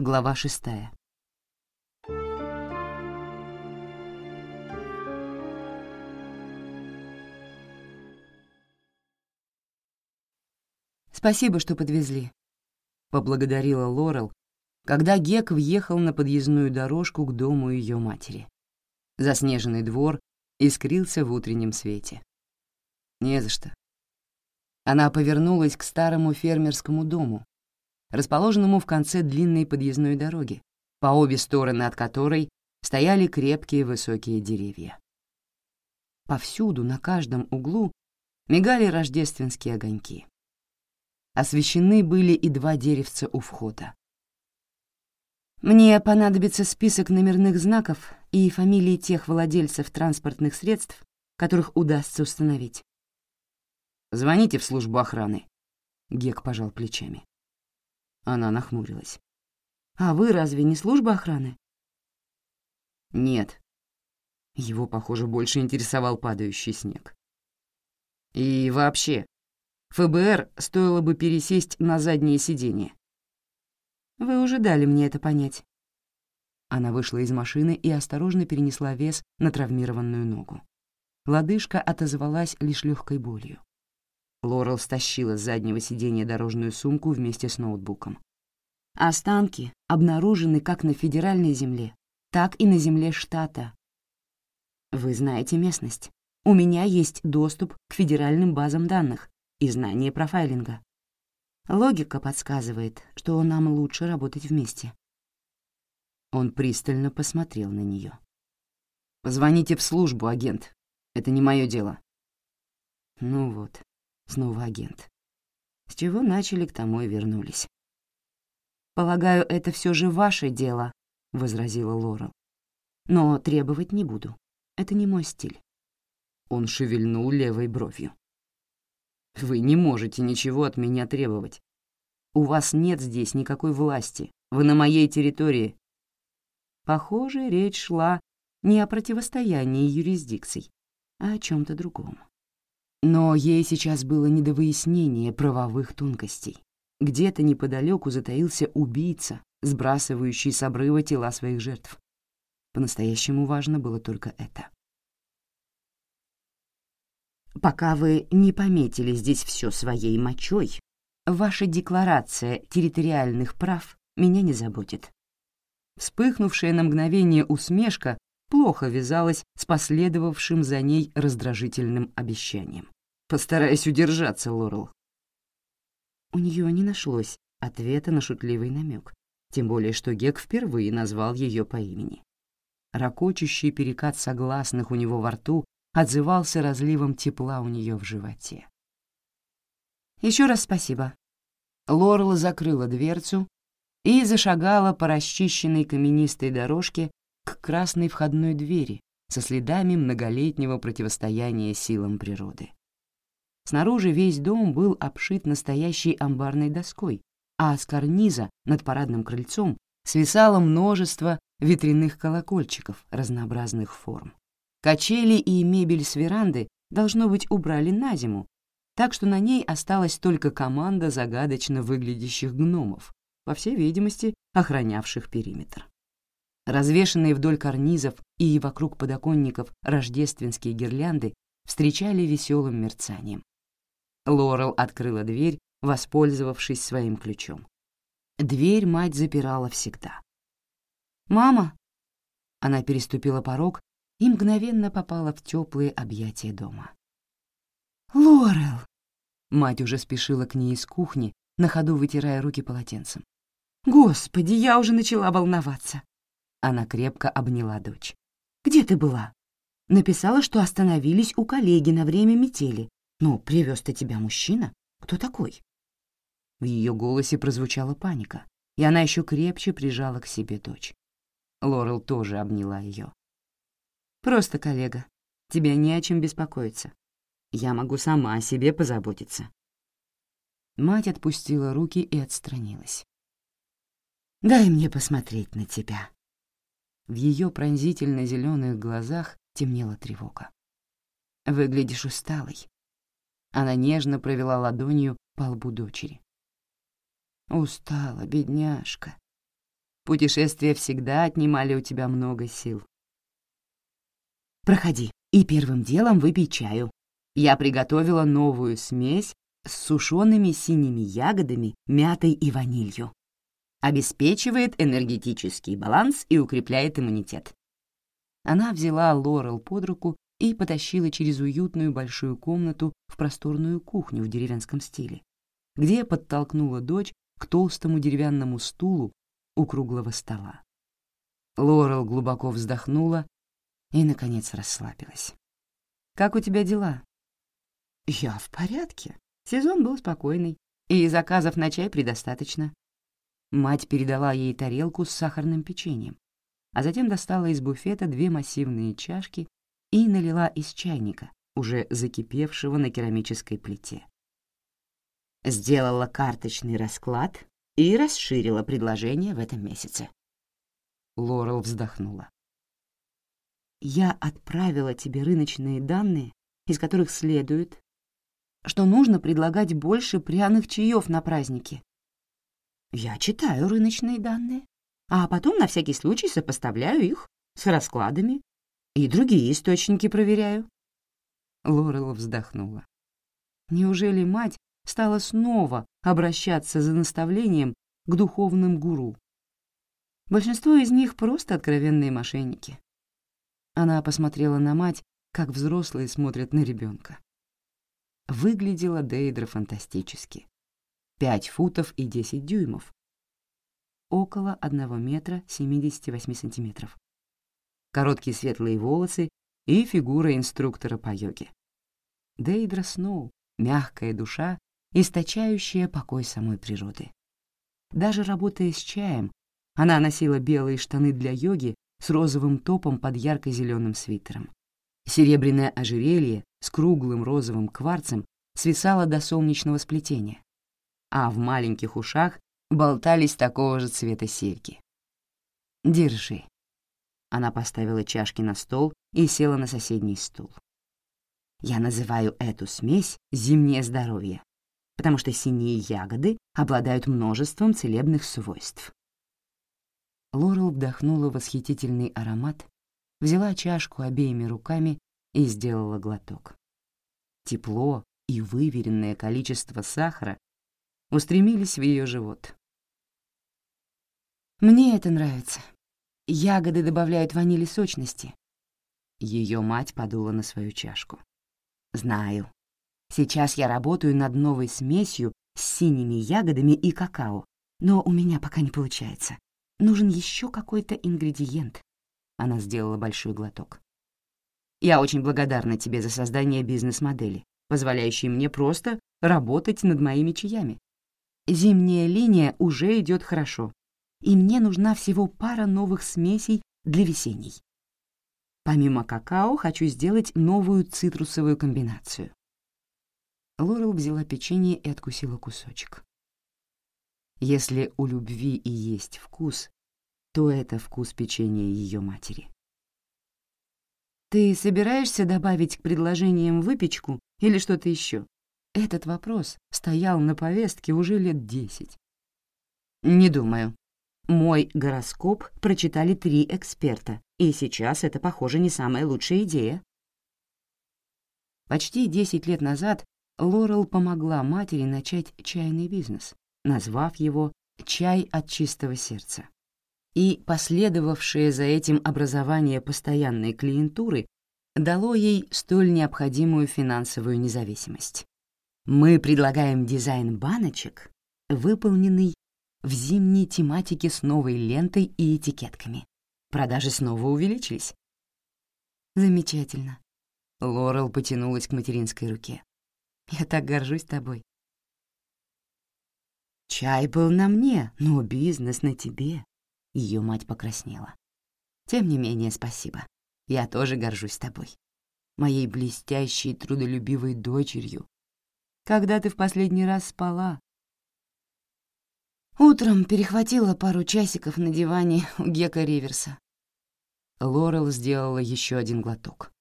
Глава шестая. «Спасибо, что подвезли», — поблагодарила Лорел, когда Гек въехал на подъездную дорожку к дому ее матери. Заснеженный двор искрился в утреннем свете. «Не за что». Она повернулась к старому фермерскому дому, расположенному в конце длинной подъездной дороги, по обе стороны от которой стояли крепкие высокие деревья. Повсюду, на каждом углу, мигали рождественские огоньки. Освещены были и два деревца у входа. «Мне понадобится список номерных знаков и фамилии тех владельцев транспортных средств, которых удастся установить». «Звоните в службу охраны», — Гек пожал плечами. Она нахмурилась. «А вы разве не служба охраны?» «Нет». Его, похоже, больше интересовал падающий снег. «И вообще, ФБР стоило бы пересесть на заднее сиденье». «Вы уже дали мне это понять». Она вышла из машины и осторожно перенесла вес на травмированную ногу. Лодыжка отозвалась лишь легкой болью. Лорел стащила с заднего сиденья дорожную сумку вместе с ноутбуком. Останки обнаружены как на федеральной земле, так и на земле штата. Вы знаете местность. У меня есть доступ к федеральным базам данных и знание профайлинга. Логика подсказывает, что нам лучше работать вместе. Он пристально посмотрел на нее. «Позвоните в службу, агент. Это не мое дело». Ну вот, Снова агент. С чего начали, к тому и вернулись. «Полагаю, это все же ваше дело», — возразила Лорел. «Но требовать не буду. Это не мой стиль». Он шевельнул левой бровью. «Вы не можете ничего от меня требовать. У вас нет здесь никакой власти. Вы на моей территории». Похоже, речь шла не о противостоянии юрисдикций, а о чем то другом. Но ей сейчас было не до выяснения правовых тонкостей. Где-то неподалеку затаился убийца, сбрасывающий с обрыва тела своих жертв. По-настоящему важно было только это. Пока вы не пометили здесь все своей мочой, ваша декларация территориальных прав меня не заботит. Вспыхнувшая на мгновение усмешка плохо вязалась с последовавшим за ней раздражительным обещанием. «Постараюсь удержаться, Лорел». У нее не нашлось ответа на шутливый намек, тем более что Гек впервые назвал ее по имени. Рокочущий перекат согласных у него во рту отзывался разливом тепла у нее в животе. Еще раз спасибо. Лорел закрыла дверцу и зашагала по расчищенной каменистой дорожке к красной входной двери со следами многолетнего противостояния силам природы. Снаружи весь дом был обшит настоящей амбарной доской, а с карниза над парадным крыльцом свисало множество ветряных колокольчиков разнообразных форм. Качели и мебель с веранды, должно быть, убрали на зиму, так что на ней осталась только команда загадочно выглядящих гномов, по всей видимости, охранявших периметр. Развешанные вдоль карнизов и вокруг подоконников рождественские гирлянды встречали веселым мерцанием. Лорел открыла дверь, воспользовавшись своим ключом. Дверь мать запирала всегда. «Мама!» Она переступила порог и мгновенно попала в теплые объятия дома. «Лорел!» Мать уже спешила к ней из кухни, на ходу вытирая руки полотенцем. «Господи, я уже начала волноваться!» Она крепко обняла дочь. «Где ты была?» Написала, что остановились у коллеги на время метели. Но привез-то тебя мужчина? Кто такой?» В ее голосе прозвучала паника, и она еще крепче прижала к себе дочь. Лорел тоже обняла ее. «Просто коллега. Тебе не о чем беспокоиться. Я могу сама о себе позаботиться». Мать отпустила руки и отстранилась. «Дай мне посмотреть на тебя». В ее пронзительно зеленых глазах темнела тревога. «Выглядишь усталой. Она нежно провела ладонью по лбу дочери. «Устала, бедняжка. Путешествия всегда отнимали у тебя много сил. Проходи и первым делом выпей чаю. Я приготовила новую смесь с сушеными синими ягодами, мятой и ванилью. Обеспечивает энергетический баланс и укрепляет иммунитет. Она взяла Лорел под руку и потащила через уютную большую комнату в просторную кухню в деревенском стиле, где подтолкнула дочь к толстому деревянному стулу у круглого стола. Лорел глубоко вздохнула и, наконец, расслабилась. «Как у тебя дела?» «Я в порядке. Сезон был спокойный, и заказов на чай предостаточно». Мать передала ей тарелку с сахарным печеньем, а затем достала из буфета две массивные чашки и налила из чайника, уже закипевшего на керамической плите. Сделала карточный расклад и расширила предложение в этом месяце. Лорел вздохнула. «Я отправила тебе рыночные данные, из которых следует, что нужно предлагать больше пряных чаев на праздники. Я читаю рыночные данные, а потом на всякий случай сопоставляю их с раскладами и другие источники проверяю». Лорел вздохнула. Неужели мать стала снова обращаться за наставлением к духовным гуру. Большинство из них просто откровенные мошенники. Она посмотрела на мать, как взрослые смотрят на ребенка. Выглядела Дейдра фантастически. Пять футов и десять дюймов. Около одного метра 78 сантиметров. Короткие светлые волосы и фигура инструктора по йоге. Дейдра Сноу, мягкая душа источающая покой самой природы. Даже работая с чаем, она носила белые штаны для йоги с розовым топом под ярко-зеленым свитером. Серебряное ожерелье с круглым розовым кварцем свисало до солнечного сплетения, а в маленьких ушах болтались такого же цвета серьги. «Держи». Она поставила чашки на стол и села на соседний стул. «Я называю эту смесь «зимнее здоровье», потому что синие ягоды обладают множеством целебных свойств. Лорел вдохнула восхитительный аромат, взяла чашку обеими руками и сделала глоток. Тепло и выверенное количество сахара устремились в ее живот. «Мне это нравится. Ягоды добавляют ванили сочности». Ее мать подула на свою чашку. «Знаю, Сейчас я работаю над новой смесью с синими ягодами и какао, но у меня пока не получается. Нужен еще какой-то ингредиент. Она сделала большой глоток. Я очень благодарна тебе за создание бизнес-модели, позволяющей мне просто работать над моими чаями. Зимняя линия уже идет хорошо, и мне нужна всего пара новых смесей для весенней. Помимо какао хочу сделать новую цитрусовую комбинацию. Лорел взяла печенье и откусила кусочек. Если у любви и есть вкус, то это вкус печенья ее матери. «Ты собираешься добавить к предложениям выпечку или что-то еще?» Этот вопрос стоял на повестке уже лет десять. «Не думаю. Мой гороскоп прочитали три эксперта, и сейчас это, похоже, не самая лучшая идея». Почти десять лет назад Лорел помогла матери начать чайный бизнес, назвав его «Чай от чистого сердца». И последовавшее за этим образование постоянной клиентуры дало ей столь необходимую финансовую независимость. Мы предлагаем дизайн баночек, выполненный в зимней тематике с новой лентой и этикетками. Продажи снова увеличились. Замечательно. Лорел потянулась к материнской руке. Я так горжусь тобой. Чай был на мне, но бизнес на тебе. Ее мать покраснела. Тем не менее, спасибо. Я тоже горжусь тобой. Моей блестящей, трудолюбивой дочерью. Когда ты в последний раз спала? Утром перехватила пару часиков на диване у Гека Риверса. Лорел сделала еще один глоток.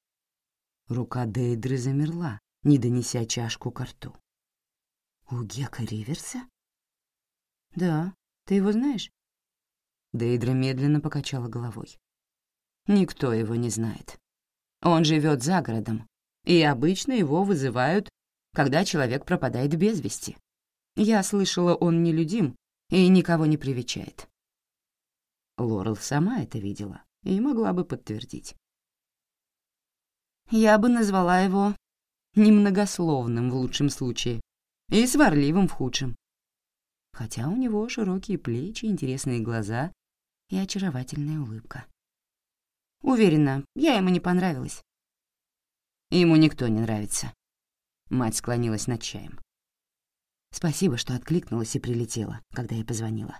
Рука Дейдры замерла, не донеся чашку к рту. «У Гека Риверса?» «Да, ты его знаешь?» Дейдра медленно покачала головой. Никто его не знает. Он живет за городом, и обычно его вызывают, когда человек пропадает без вести. Я слышала, он нелюдим и никого не привечает. Лорел сама это видела и могла бы подтвердить. Я бы назвала его немногословным в лучшем случае и сварливым в худшем. Хотя у него широкие плечи, интересные глаза и очаровательная улыбка. Уверена, я ему не понравилась. Ему никто не нравится. Мать склонилась над чаем. Спасибо, что откликнулась и прилетела, когда я позвонила.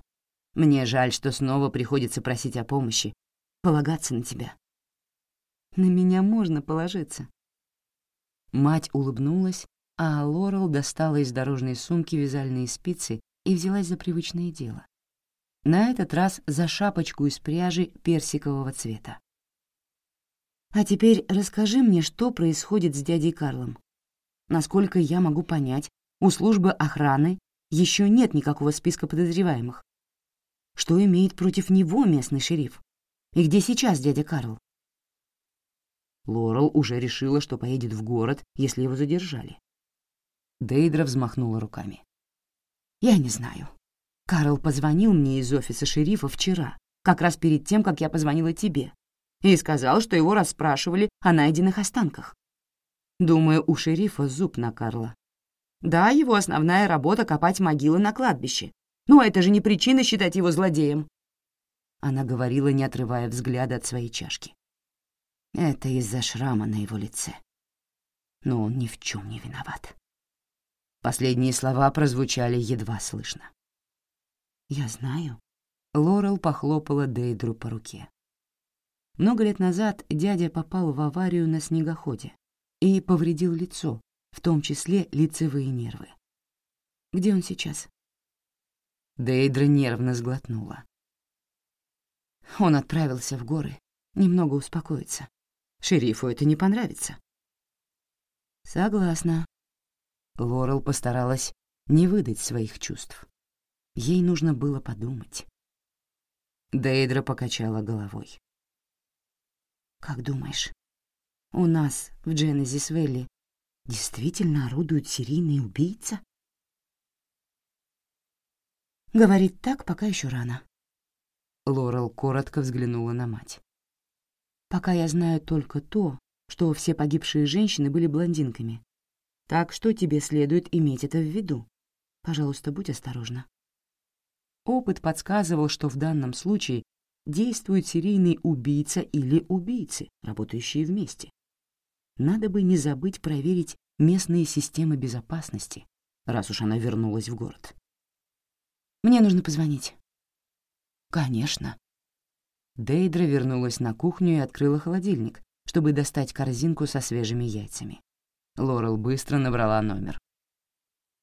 Мне жаль, что снова приходится просить о помощи, полагаться на тебя. На меня можно положиться. Мать улыбнулась, а Лорел достала из дорожной сумки вязальные спицы и взялась за привычное дело. На этот раз за шапочку из пряжи персикового цвета. «А теперь расскажи мне, что происходит с дядей Карлом. Насколько я могу понять, у службы охраны еще нет никакого списка подозреваемых. Что имеет против него местный шериф? И где сейчас дядя Карл? Лорел уже решила, что поедет в город, если его задержали. Дейдра взмахнула руками. «Я не знаю. Карл позвонил мне из офиса шерифа вчера, как раз перед тем, как я позвонила тебе, и сказал, что его расспрашивали о найденных останках. Думаю, у шерифа зуб на Карла. Да, его основная работа — копать могилы на кладбище. Но это же не причина считать его злодеем. Она говорила, не отрывая взгляда от своей чашки. Это из-за шрама на его лице. Но он ни в чем не виноват. Последние слова прозвучали едва слышно. «Я знаю». Лорел похлопала Дейдру по руке. Много лет назад дядя попал в аварию на снегоходе и повредил лицо, в том числе лицевые нервы. Где он сейчас? Дейдра нервно сглотнула. Он отправился в горы, немного успокоиться. Шерифу это не понравится. Согласна. Лорел постаралась не выдать своих чувств. Ей нужно было подумать. Дейдра покачала головой. «Как думаешь, у нас в Дженезис Вэлли действительно орудует серийный убийца?» Говорит так, пока еще рано. Лорел коротко взглянула на мать. «Пока я знаю только то, что все погибшие женщины были блондинками. Так что тебе следует иметь это в виду. Пожалуйста, будь осторожна». Опыт подсказывал, что в данном случае действует серийный убийца или убийцы, работающие вместе. Надо бы не забыть проверить местные системы безопасности, раз уж она вернулась в город. Мне нужно позвонить. Конечно. Дейдра вернулась на кухню и открыла холодильник, чтобы достать корзинку со свежими яйцами. Лорел быстро набрала номер.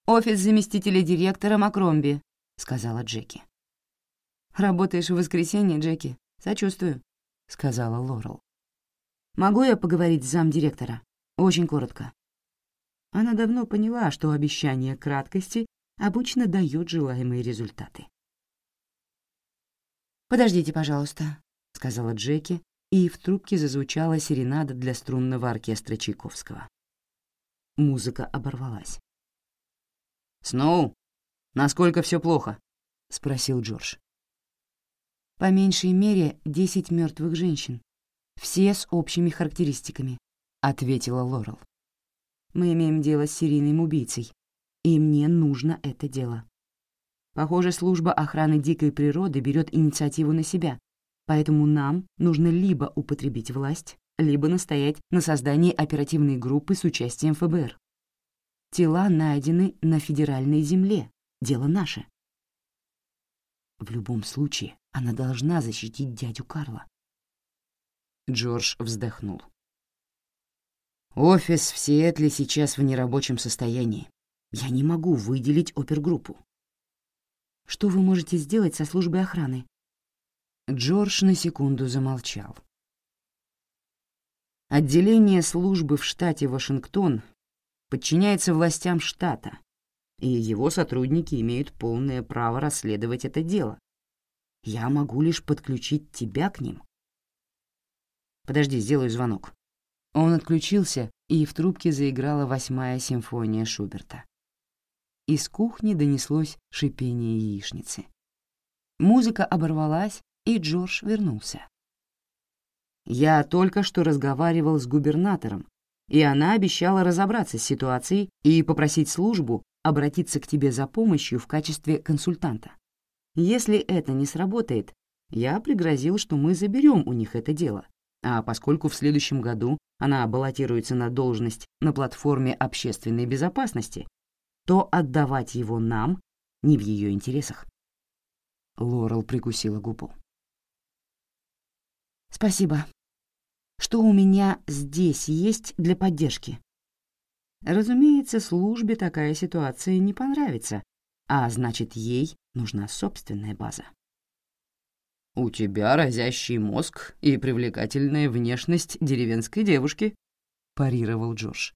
«Офис заместителя директора Макромби», — сказала Джеки. «Работаешь в воскресенье, Джеки? Сочувствую», — сказала Лорел. «Могу я поговорить с замдиректора? Очень коротко». Она давно поняла, что обещание краткости обычно дает желаемые результаты. «Подождите, пожалуйста», — сказала Джеки, и в трубке зазвучала серенада для струнного оркестра Чайковского. Музыка оборвалась. «Сноу, насколько все плохо?» — спросил Джордж. «По меньшей мере десять мертвых женщин, все с общими характеристиками», — ответила Лорел. «Мы имеем дело с серийным убийцей, и мне нужно это дело. Похоже, служба охраны дикой природы берет инициативу на себя, поэтому нам нужно либо употребить власть, либо настоять на создании оперативной группы с участием ФБР. Тела найдены на федеральной земле, дело наше. В любом случае, она должна защитить дядю Карла. Джордж вздохнул. Офис в Сиэтле сейчас в нерабочем состоянии. Я не могу выделить опергруппу. Что вы можете сделать со службой охраны? Джордж на секунду замолчал. Отделение службы в штате Вашингтон подчиняется властям штата, и его сотрудники имеют полное право расследовать это дело. я могу лишь подключить тебя к ним. Подожди, сделаю звонок. Он отключился, и в трубке заиграла восьмая симфония Шуберта. Из кухни донеслось шипение яичницы. Музыка оборвалась, и Джордж вернулся. «Я только что разговаривал с губернатором, и она обещала разобраться с ситуацией и попросить службу обратиться к тебе за помощью в качестве консультанта. Если это не сработает, я пригрозил, что мы заберем у них это дело. А поскольку в следующем году она баллотируется на должность на платформе общественной безопасности, то отдавать его нам не в ее интересах. Лорел прикусила губу. «Спасибо. Что у меня здесь есть для поддержки?» Разумеется, службе такая ситуация не понравится, а значит, ей нужна собственная база. «У тебя разящий мозг и привлекательная внешность деревенской девушки», — парировал Джордж.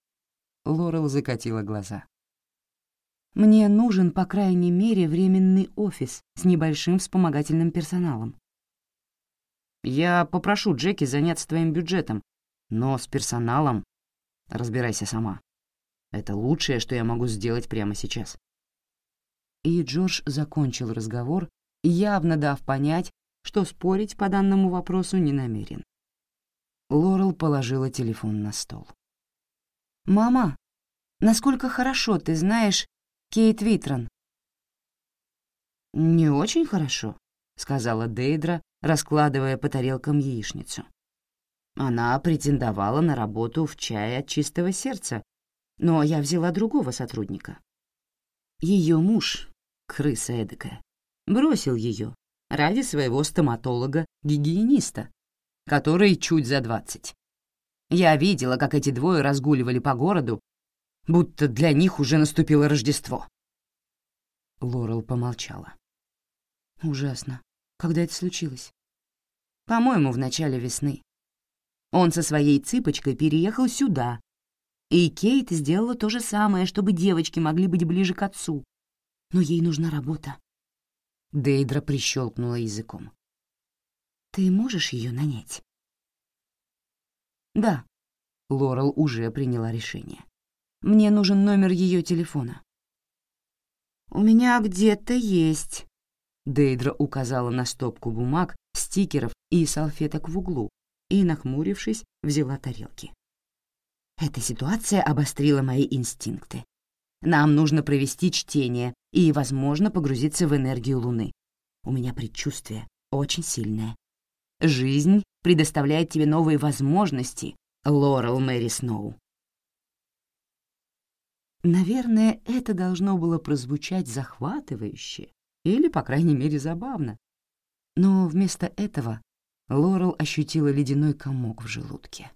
Лорел закатила глаза. «Мне нужен, по крайней мере, временный офис с небольшим вспомогательным персоналом». «Я попрошу Джеки заняться твоим бюджетом, но с персоналом разбирайся сама. Это лучшее, что я могу сделать прямо сейчас». И Джордж закончил разговор, явно дав понять, что спорить по данному вопросу не намерен. Лорел положила телефон на стол. «Мама, насколько хорошо ты знаешь Кейт Витрон?» «Не очень хорошо», — сказала Дейдра, раскладывая по тарелкам яичницу. Она претендовала на работу в чае от чистого сердца, но я взяла другого сотрудника. Ее муж, крыса эдакая, бросил ее, ради своего стоматолога-гигиениста, который чуть за двадцать. Я видела, как эти двое разгуливали по городу, будто для них уже наступило Рождество. Лорел помолчала. Ужасно. Когда это случилось? По-моему, в начале весны. Он со своей цыпочкой переехал сюда, и Кейт сделала то же самое, чтобы девочки могли быть ближе к отцу. Но ей нужна работа. Дейдра прищелкнула языком. «Ты можешь ее нанять?» «Да», — Лорел уже приняла решение. «Мне нужен номер ее телефона». «У меня где-то есть», — Дейдра указала на стопку бумаг, стикеров и салфеток в углу и, нахмурившись, взяла тарелки. Эта ситуация обострила мои инстинкты. Нам нужно провести чтение и, возможно, погрузиться в энергию Луны. У меня предчувствие очень сильное. Жизнь предоставляет тебе новые возможности, Лорел Мэри Сноу. Наверное, это должно было прозвучать захватывающе или, по крайней мере, забавно. Но вместо этого Лорел ощутила ледяной комок в желудке.